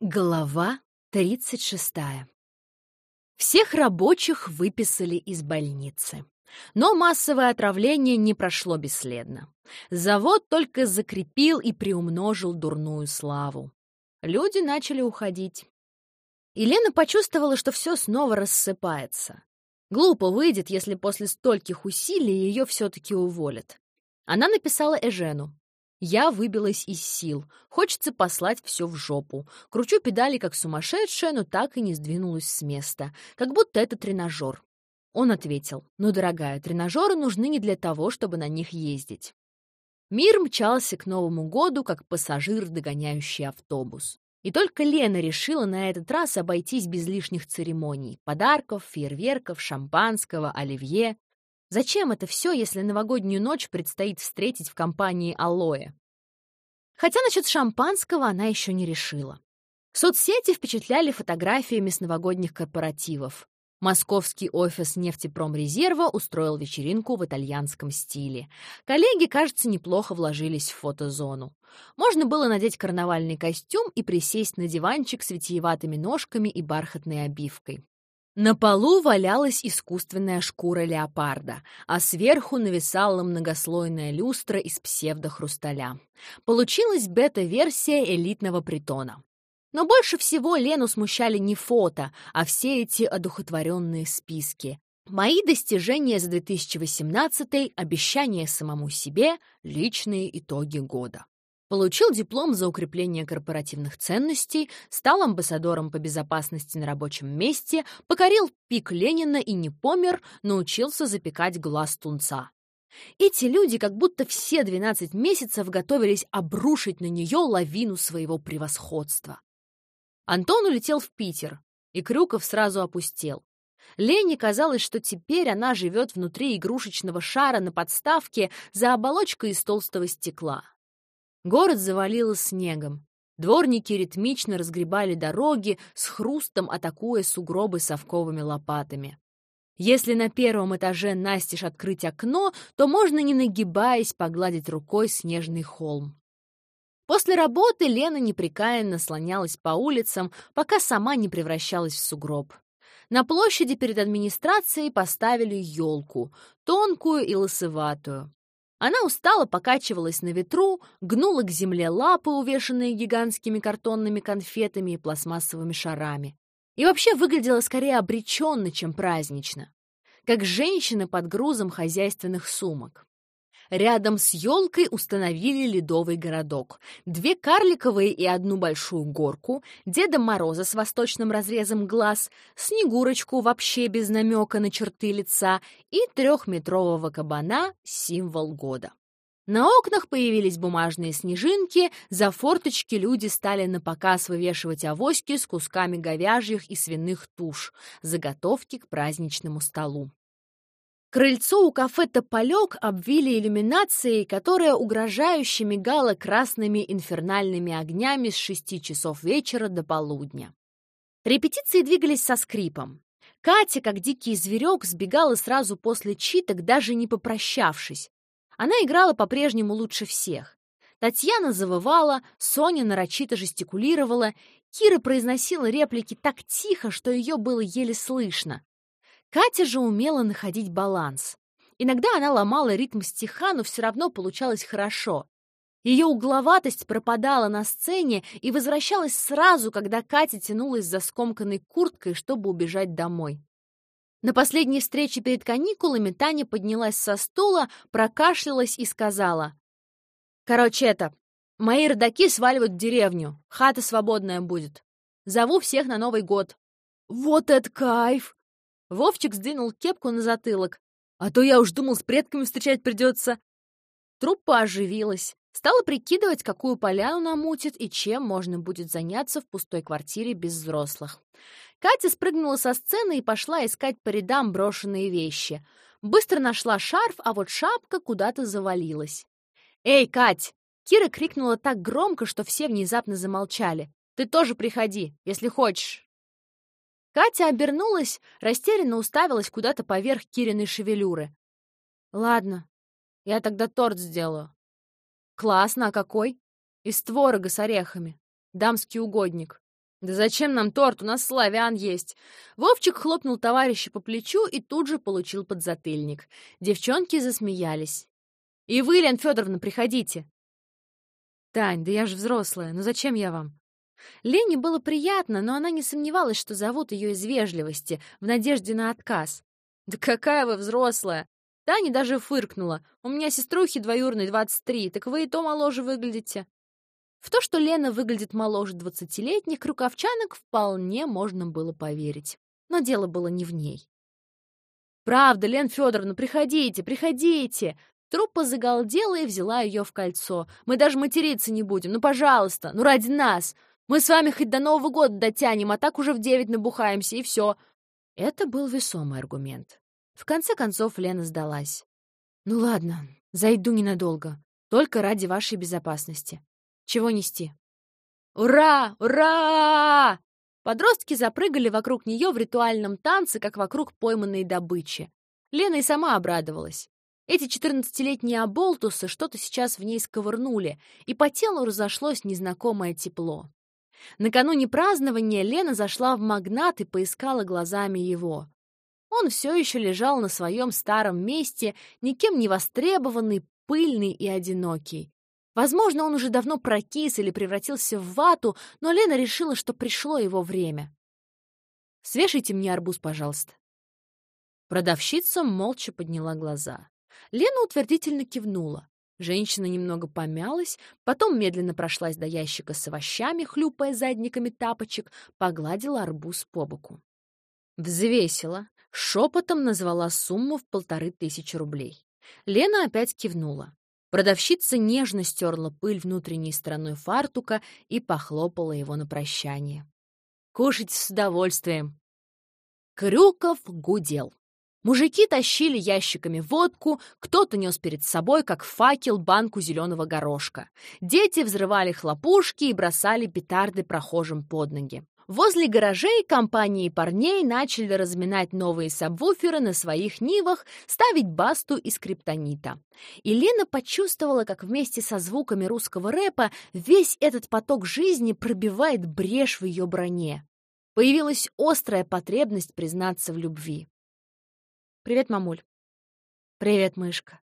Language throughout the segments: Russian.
Глава 36. Всех рабочих выписали из больницы. Но массовое отравление не прошло бесследно. Завод только закрепил и приумножил дурную славу. Люди начали уходить. Елена почувствовала, что все снова рассыпается. Глупо выйдет, если после стольких усилий ее все-таки уволят. Она написала Эжену. Я выбилась из сил. Хочется послать все в жопу. Кручу педали как сумасшедшая, но так и не сдвинулась с места. Как будто это тренажер. Он ответил, «Ну, дорогая, тренажеры нужны не для того, чтобы на них ездить». Мир мчался к Новому году, как пассажир, догоняющий автобус. И только Лена решила на этот раз обойтись без лишних церемоний. Подарков, фейерверков, шампанского, оливье. Зачем это все, если новогоднюю ночь предстоит встретить в компании Алоэ? Хотя насчет шампанского она еще не решила. Соцсети впечатляли фотографиями с новогодних корпоративов. Московский офис нефтепромрезерва устроил вечеринку в итальянском стиле. Коллеги, кажется, неплохо вложились в фотозону. Можно было надеть карнавальный костюм и присесть на диванчик с витиеватыми ножками и бархатной обивкой. На полу валялась искусственная шкура леопарда, а сверху нависала многослойная люстра из псевдохрусталя. Получилась бета-версия элитного притона. Но больше всего Лену смущали не фото, а все эти одухотворенные списки. Мои достижения за 2018, обещания самому себе, личные итоги года. Получил диплом за укрепление корпоративных ценностей, стал амбассадором по безопасности на рабочем месте, покорил пик Ленина и не помер, научился запекать глаз тунца. Эти люди как будто все 12 месяцев готовились обрушить на нее лавину своего превосходства. Антон улетел в Питер, и Крюков сразу опустел. Лене казалось, что теперь она живет внутри игрушечного шара на подставке за оболочкой из толстого стекла. Город завалило снегом. Дворники ритмично разгребали дороги, с хрустом атакуя сугробы совковыми лопатами. Если на первом этаже настежь открыть окно, то можно, не нагибаясь, погладить рукой снежный холм. После работы Лена непрекаянно слонялась по улицам, пока сама не превращалась в сугроб. На площади перед администрацией поставили елку, тонкую и лысоватую. Она устало покачивалась на ветру, гнула к земле лапы, увешанные гигантскими картонными конфетами и пластмассовыми шарами. И вообще выглядела скорее обреченно, чем празднично. Как женщина под грузом хозяйственных сумок. Рядом с елкой установили ледовый городок. Две карликовые и одну большую горку, Деда Мороза с восточным разрезом глаз, Снегурочку вообще без намека на черты лица и трехметрового кабана — символ года. На окнах появились бумажные снежинки, за форточки люди стали на показ вывешивать авоськи с кусками говяжьих и свиных туш, заготовки к праздничному столу. Крыльцо у кафе «Тополек» обвили иллюминацией, которая угрожающе мигала красными инфернальными огнями с шести часов вечера до полудня. Репетиции двигались со скрипом. Катя, как дикий зверек, сбегала сразу после читок, даже не попрощавшись. Она играла по-прежнему лучше всех. Татьяна завывала, Соня нарочито жестикулировала, Кира произносила реплики так тихо, что ее было еле слышно. Катя же умела находить баланс. Иногда она ломала ритм стиха, но все равно получалось хорошо. Ее угловатость пропадала на сцене и возвращалась сразу, когда Катя тянулась за скомканной курткой, чтобы убежать домой. На последней встрече перед каникулами Таня поднялась со стула, прокашлялась и сказала. «Короче, это, мои родаки сваливают в деревню, хата свободная будет. Зову всех на Новый год». «Вот это кайф!» Вовчик сдвинул кепку на затылок. «А то я уж думал, с предками встречать придется». Труппа оживилась. Стала прикидывать, какую поляну намутит и чем можно будет заняться в пустой квартире без взрослых. Катя спрыгнула со сцены и пошла искать по рядам брошенные вещи. Быстро нашла шарф, а вот шапка куда-то завалилась. «Эй, Кать!» Кира крикнула так громко, что все внезапно замолчали. «Ты тоже приходи, если хочешь». Катя обернулась, растерянно уставилась куда-то поверх Кириной шевелюры. «Ладно, я тогда торт сделаю». «Классно, а какой?» «Из творога с орехами. Дамский угодник». «Да зачем нам торт? У нас славян есть!» Вовчик хлопнул товарища по плечу и тут же получил подзатыльник. Девчонки засмеялись. «И вы, Лен Федоровна, приходите!» «Тань, да я же взрослая, ну зачем я вам?» Лене было приятно, но она не сомневалась, что зовут ее из вежливости, в надежде на отказ. «Да какая вы взрослая!» Таня даже фыркнула. «У меня сеструхи двоюрной 23, так вы и то моложе выглядите». В то, что Лена выглядит моложе двадцатилетних рукавчанок, вполне можно было поверить. Но дело было не в ней. «Правда, Лен Федоровна, приходите, приходите!» Труппа загалдела и взяла ее в кольцо. «Мы даже материться не будем, ну, пожалуйста, ну, ради нас! Мы с вами хоть до Нового года дотянем, а так уже в девять набухаемся, и все!» Это был весомый аргумент. В конце концов Лена сдалась. «Ну ладно, зайду ненадолго, только ради вашей безопасности. Чего нести?» «Ура! Ура!» Подростки запрыгали вокруг нее в ритуальном танце, как вокруг пойманной добычи. Лена и сама обрадовалась. Эти четырнадцатилетние оболтусы что-то сейчас в ней сковырнули, и по телу разошлось незнакомое тепло. Накануне празднования Лена зашла в магнат и поискала глазами его. Он все еще лежал на своем старом месте, никем не востребованный, пыльный и одинокий. Возможно, он уже давно прокис или превратился в вату, но Лена решила, что пришло его время. «Свешайте мне арбуз, пожалуйста». Продавщица молча подняла глаза. Лена утвердительно кивнула. Женщина немного помялась, потом медленно прошлась до ящика с овощами, хлюпая задниками тапочек, погладила арбуз по боку. Взвесила, шепотом назвала сумму в полторы тысячи рублей. Лена опять кивнула. Продавщица нежно стерла пыль внутренней стороной фартука и похлопала его на прощание. «Кушайте с удовольствием!» Крюков гудел. Мужики тащили ящиками водку, кто-то нес перед собой, как факел, банку зеленого горошка. Дети взрывали хлопушки и бросали петарды прохожим под ноги. Возле гаражей компании парней начали разминать новые сабвуферы на своих нивах, ставить басту из криптонита. И Лена почувствовала, как вместе со звуками русского рэпа весь этот поток жизни пробивает брешь в ее броне. Появилась острая потребность признаться в любви. «Привет, мамуль». «Привет, мышка.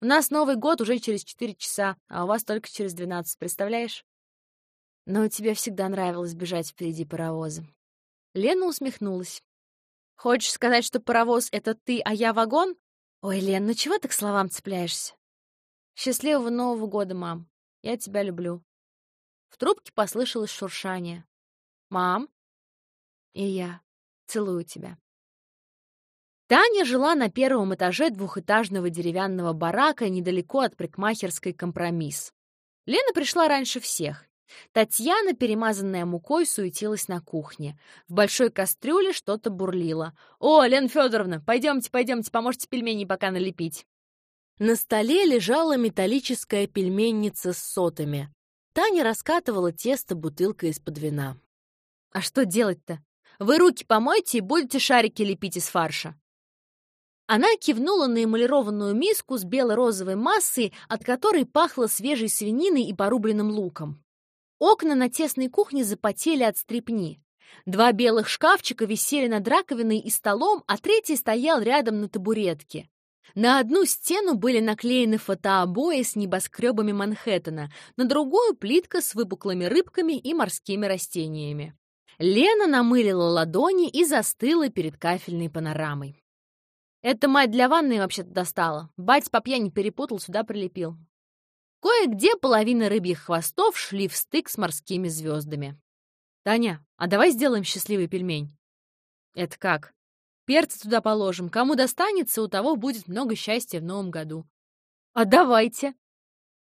У нас Новый год уже через четыре часа, а у вас только через двенадцать, представляешь?» Но тебе всегда нравилось бежать впереди паровоза. Лена усмехнулась. Хочешь сказать, что паровоз — это ты, а я вагон? Ой, Лен, ну чего ты к словам цепляешься? Счастливого Нового года, мам. Я тебя люблю. В трубке послышалось шуршание. Мам? И я целую тебя. Таня жила на первом этаже двухэтажного деревянного барака недалеко от парикмахерской «Компромисс». Лена пришла раньше всех Татьяна, перемазанная мукой, суетилась на кухне. В большой кастрюле что-то бурлило. «О, Лена Федоровна, пойдемте, пойдемте, поможете пельмени пока налепить». На столе лежала металлическая пельменница с сотами. Таня раскатывала тесто бутылкой из-под вина. «А что делать-то? Вы руки помойте и будете шарики лепить из фарша». Она кивнула на эмалированную миску с бело-розовой массой, от которой пахло свежей свининой и порубленным луком. Окна на тесной кухне запотели от стрепни. Два белых шкафчика висели над раковиной и столом, а третий стоял рядом на табуретке. На одну стену были наклеены фотообои с небоскребами Манхэттена, на другую — плитка с выпуклыми рыбками и морскими растениями. Лена намылила ладони и застыла перед кафельной панорамой. «Это мать для ванны вообще-то достала. Бать по пьяни перепутал, сюда прилепил. Кое-где половина рыбьих хвостов шли в стык с морскими звездами. «Таня, а давай сделаем счастливый пельмень?» «Это как?» «Перцы туда положим. Кому достанется, у того будет много счастья в новом году». «А давайте!»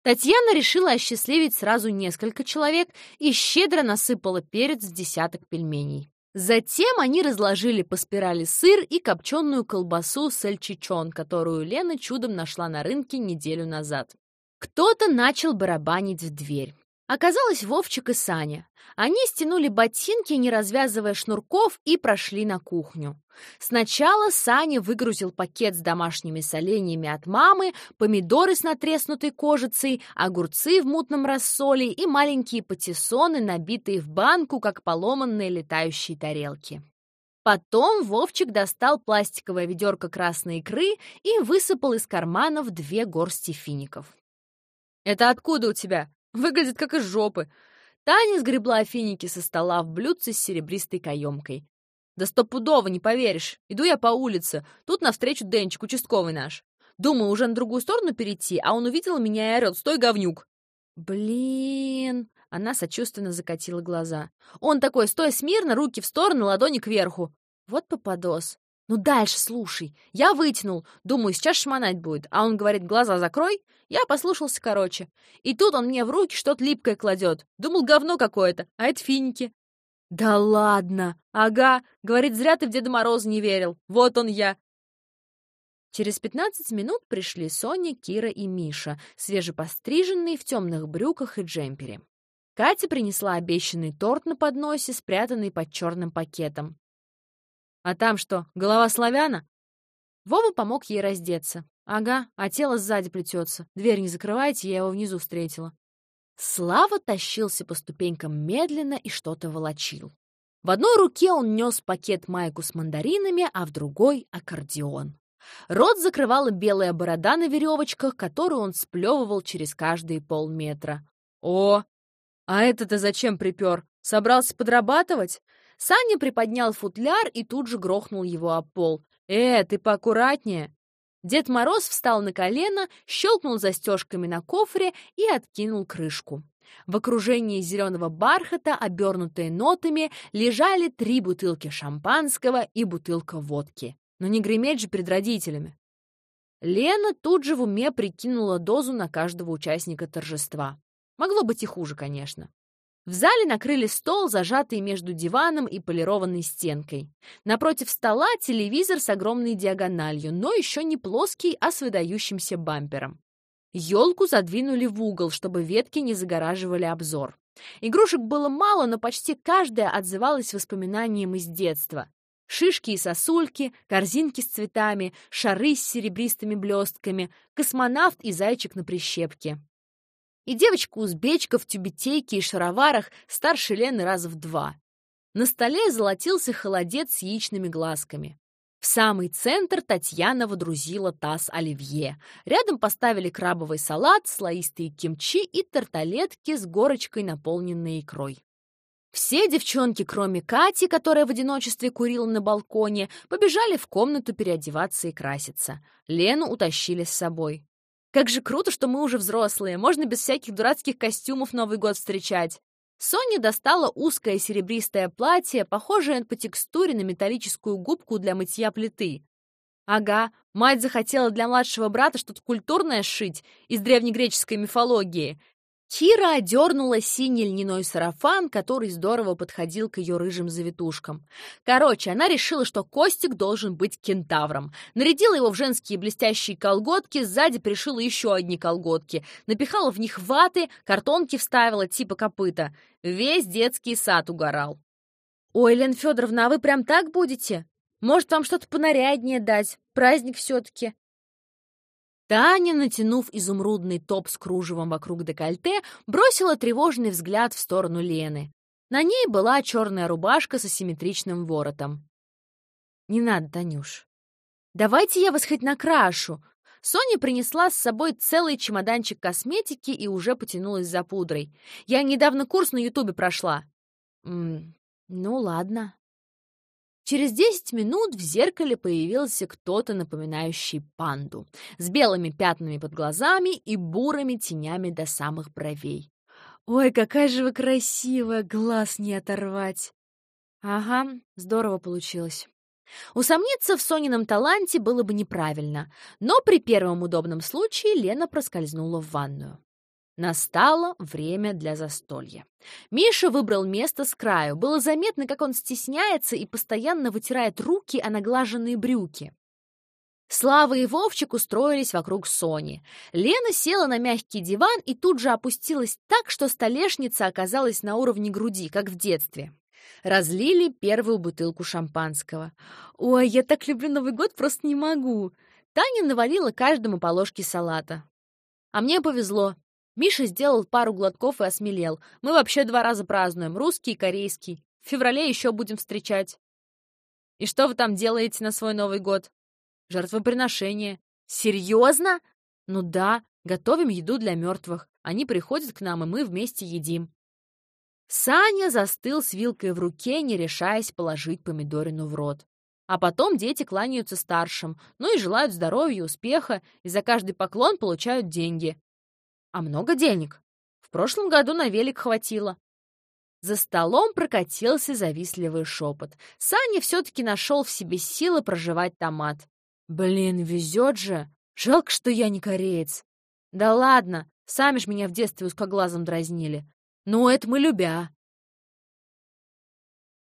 Татьяна решила осчастливить сразу несколько человек и щедро насыпала перец в десяток пельменей. Затем они разложили по спирали сыр и копченую колбасу сальчичон, которую Лена чудом нашла на рынке неделю назад. Кто-то начал барабанить в дверь. Оказалось, Вовчик и Саня. Они стянули ботинки, не развязывая шнурков, и прошли на кухню. Сначала Саня выгрузил пакет с домашними соленьями от мамы, помидоры с натреснутой кожицей, огурцы в мутном рассоле и маленькие патиссоны, набитые в банку, как поломанные летающие тарелки. Потом Вовчик достал пластиковое ведерко красной икры и высыпал из карманов две горсти фиников. «Это откуда у тебя?» Выглядит как из жопы. Таня сгребла финики со стола в блюдце с серебристой каемкой. Да стопудово, не поверишь. Иду я по улице. Тут навстречу Денчик, участковый наш. Думаю, уже на другую сторону перейти, а он увидел меня и орёт. «Стой, говнюк!» «Блин!» Она сочувственно закатила глаза. Он такой, стой смирно, руки в стороны, ладони кверху. Вот попадос. «Ну дальше слушай. Я вытянул. Думаю, сейчас шмонать будет. А он говорит, глаза закрой. Я послушался короче. И тут он мне в руки что-то липкое кладет. Думал, говно какое-то, а это финики». «Да ладно! Ага!» Говорит, зря ты в Деда Мороза не верил. Вот он я. Через пятнадцать минут пришли Соня, Кира и Миша, свежепостриженные в темных брюках и джемпере. Катя принесла обещанный торт на подносе, спрятанный под черным пакетом. А там что, голова славяна? Вова помог ей раздеться. Ага, а тело сзади плетется. Дверь не закрывайте, я его внизу встретила. Слава тащился по ступенькам медленно и что-то волочил. В одной руке он нес пакет майку с мандаринами, а в другой — аккордеон. Рот закрывала белая борода на веревочках, которую он сплевывал через каждые полметра. «О, а это-то зачем припер? Собрался подрабатывать?» Саня приподнял футляр и тут же грохнул его об пол. «Э, ты поаккуратнее!» Дед Мороз встал на колено, щелкнул застежками на кофре и откинул крышку. В окружении зеленого бархата, обернутые нотами, лежали три бутылки шампанского и бутылка водки. Но не греметь же перед родителями. Лена тут же в уме прикинула дозу на каждого участника торжества. Могло быть и хуже, конечно. В зале накрыли стол, зажатый между диваном и полированной стенкой. Напротив стола телевизор с огромной диагональю, но еще не плоский, а с выдающимся бампером. Елку задвинули в угол, чтобы ветки не загораживали обзор. Игрушек было мало, но почти каждая отзывалась воспоминанием из детства. Шишки и сосульки, корзинки с цветами, шары с серебристыми блестками, космонавт и зайчик на прищепке и девочка-узбечка в тюбетейке и шароварах старше Лены раза в два. На столе золотился холодец с яичными глазками. В самый центр Татьяна водрузила таз оливье. Рядом поставили крабовый салат, слоистые кимчи и тарталетки с горочкой, наполненной икрой. Все девчонки, кроме Кати, которая в одиночестве курила на балконе, побежали в комнату переодеваться и краситься. Лену утащили с собой. Как же круто, что мы уже взрослые, можно без всяких дурацких костюмов Новый год встречать. Соня достала узкое серебристое платье, похожее по текстуре на металлическую губку для мытья плиты. Ага, мать захотела для младшего брата что-то культурное сшить из древнегреческой мифологии. Кира одернула синий льняной сарафан, который здорово подходил к ее рыжим завитушкам. Короче, она решила, что Костик должен быть кентавром. Нарядила его в женские блестящие колготки, сзади пришила еще одни колготки, напихала в них ваты, картонки вставила типа копыта. Весь детский сад угорал. «Ой, Лен Федоровна, а вы прям так будете? Может, вам что-то понаряднее дать? Праздник все-таки!» Таня, натянув изумрудный топ с кружевом вокруг декольте, бросила тревожный взгляд в сторону Лены. На ней была черная рубашка с асимметричным воротом. «Не надо, Танюш. Давайте я вас хоть накрашу». Соня принесла с собой целый чемоданчик косметики и уже потянулась за пудрой. «Я недавно курс на Ютубе прошла». «М -м, «Ну, ладно», Через десять минут в зеркале появился кто-то, напоминающий панду, с белыми пятнами под глазами и бурыми тенями до самых бровей. «Ой, какая же вы красивая, глаз не оторвать!» «Ага, здорово получилось». Усомниться в Сонином таланте было бы неправильно, но при первом удобном случае Лена проскользнула в ванную. Настало время для застолья. Миша выбрал место с краю. Было заметно, как он стесняется и постоянно вытирает руки о наглаженные брюки. Слава и Вовчик устроились вокруг Сони. Лена села на мягкий диван и тут же опустилась так, что столешница оказалась на уровне груди, как в детстве. Разлили первую бутылку шампанского. «Ой, я так люблю Новый год, просто не могу!» Таня навалила каждому по ложке салата. А мне повезло. Миша сделал пару глотков и осмелел. Мы вообще два раза празднуем, русский и корейский. В феврале еще будем встречать. И что вы там делаете на свой Новый год? Жертвоприношение. Серьезно? Ну да, готовим еду для мертвых. Они приходят к нам, и мы вместе едим. Саня застыл с вилкой в руке, не решаясь положить помидорину в рот. А потом дети кланяются старшим, ну и желают здоровья, успеха, и за каждый поклон получают деньги. А много денег? В прошлом году на велик хватило. За столом прокатился завистливый шепот. Саня все-таки нашел в себе силы проживать томат. Блин, везет же. Жалко, что я не кореец. Да ладно, сами ж меня в детстве узкоглазом дразнили. Ну, это мы любя.